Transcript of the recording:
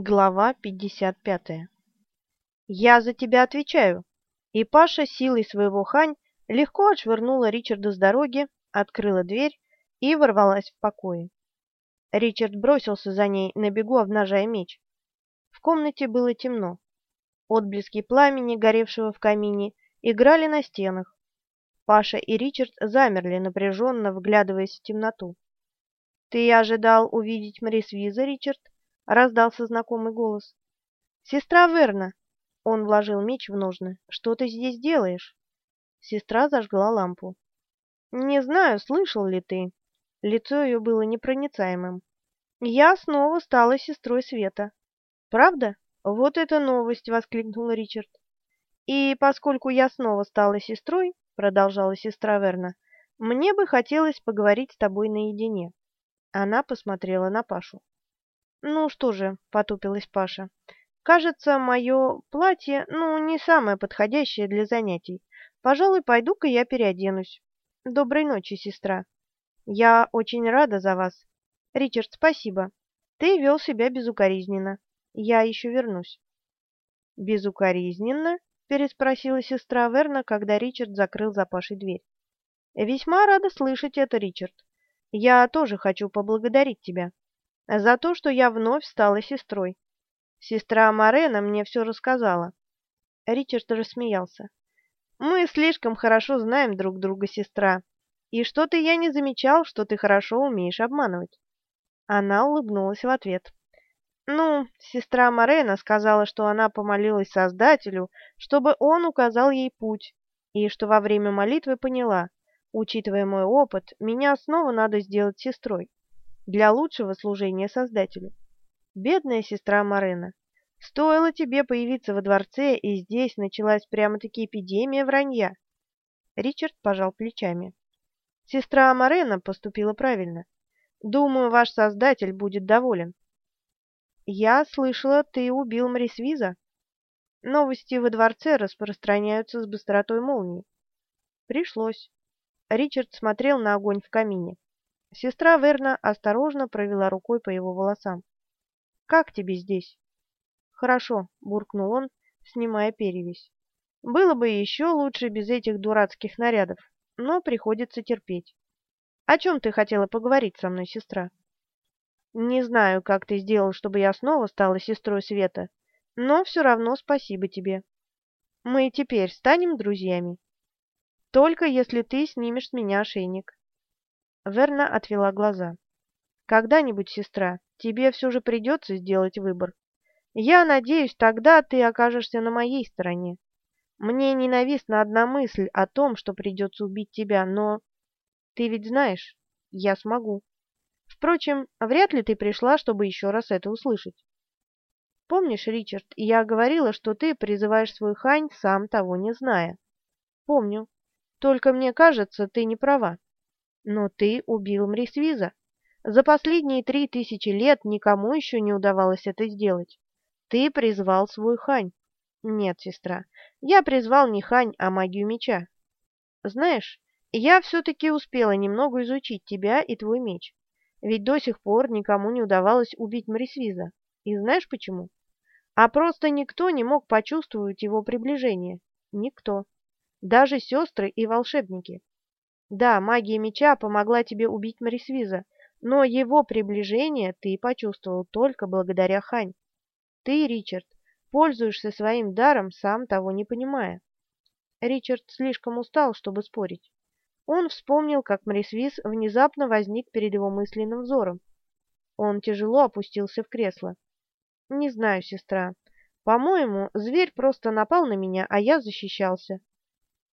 Глава 55. «Я за тебя отвечаю!» И Паша силой своего хань легко отшвырнула Ричарда с дороги, открыла дверь и ворвалась в покое. Ричард бросился за ней, на бегу обнажая меч. В комнате было темно. Отблески пламени, горевшего в камине, играли на стенах. Паша и Ричард замерли, напряженно вглядываясь в темноту. «Ты ожидал увидеть Мрис Виза, Ричард?» Раздался знакомый голос. «Сестра Верна!» Он вложил меч в ножны. «Что ты здесь делаешь?» Сестра зажгла лампу. «Не знаю, слышал ли ты». Лицо ее было непроницаемым. «Я снова стала сестрой Света». «Правда? Вот это новость!» — воскликнул Ричард. «И поскольку я снова стала сестрой», — продолжала сестра Верна, — «мне бы хотелось поговорить с тобой наедине». Она посмотрела на Пашу. «Ну что же», — потупилась Паша, — «кажется, мое платье, ну, не самое подходящее для занятий. Пожалуй, пойду-ка я переоденусь. Доброй ночи, сестра. Я очень рада за вас. Ричард, спасибо. Ты вел себя безукоризненно. Я еще вернусь». «Безукоризненно?» — переспросила сестра Верна, когда Ричард закрыл за Пашей дверь. «Весьма рада слышать это, Ричард. Я тоже хочу поблагодарить тебя за то, что я вновь стала сестрой. Сестра Марена мне все рассказала. Ричард рассмеялся. Мы слишком хорошо знаем друг друга, сестра. И что-то я не замечал, что ты хорошо умеешь обманывать. Она улыбнулась в ответ. Ну, сестра Марена сказала, что она помолилась Создателю, чтобы он указал ей путь, и что во время молитвы поняла, учитывая мой опыт, меня снова надо сделать сестрой для лучшего служения Создателю. Бедная сестра Марена, стоило тебе появиться во дворце, и здесь началась прямо-таки эпидемия вранья. Ричард пожал плечами. Сестра Марена поступила правильно. Думаю, ваш Создатель будет доволен. Я слышала, ты убил Мрисвиза. Новости во дворце распространяются с быстротой молнии. Пришлось. Ричард смотрел на огонь в камине. Сестра Верна осторожно провела рукой по его волосам. «Как тебе здесь?» «Хорошо», — буркнул он, снимая перевязь. «Было бы еще лучше без этих дурацких нарядов, но приходится терпеть. О чем ты хотела поговорить со мной, сестра?» «Не знаю, как ты сделал, чтобы я снова стала сестрой Света, но все равно спасибо тебе. Мы теперь станем друзьями. Только если ты снимешь с меня ошейник. Верна отвела глаза. «Когда-нибудь, сестра, тебе все же придется сделать выбор. Я надеюсь, тогда ты окажешься на моей стороне. Мне ненавистна одна мысль о том, что придется убить тебя, но... Ты ведь знаешь, я смогу. Впрочем, вряд ли ты пришла, чтобы еще раз это услышать. Помнишь, Ричард, я говорила, что ты призываешь свой хань, сам того не зная? Помню. Только мне кажется, ты не права. Но ты убил Мрисвиза. За последние три тысячи лет никому еще не удавалось это сделать. Ты призвал свой хань. Нет, сестра, я призвал не хань, а магию меча. Знаешь, я все-таки успела немного изучить тебя и твой меч. Ведь до сих пор никому не удавалось убить Мрисвиза. И знаешь почему? А просто никто не мог почувствовать его приближение. Никто. Даже сестры и волшебники. Да, магия меча помогла тебе убить Марисвиза, но его приближение ты почувствовал только благодаря Хань. Ты, Ричард, пользуешься своим даром, сам того не понимая. Ричард слишком устал, чтобы спорить. Он вспомнил, как Марисвиз внезапно возник перед его мысленным взором. Он тяжело опустился в кресло. «Не знаю, сестра. По-моему, зверь просто напал на меня, а я защищался.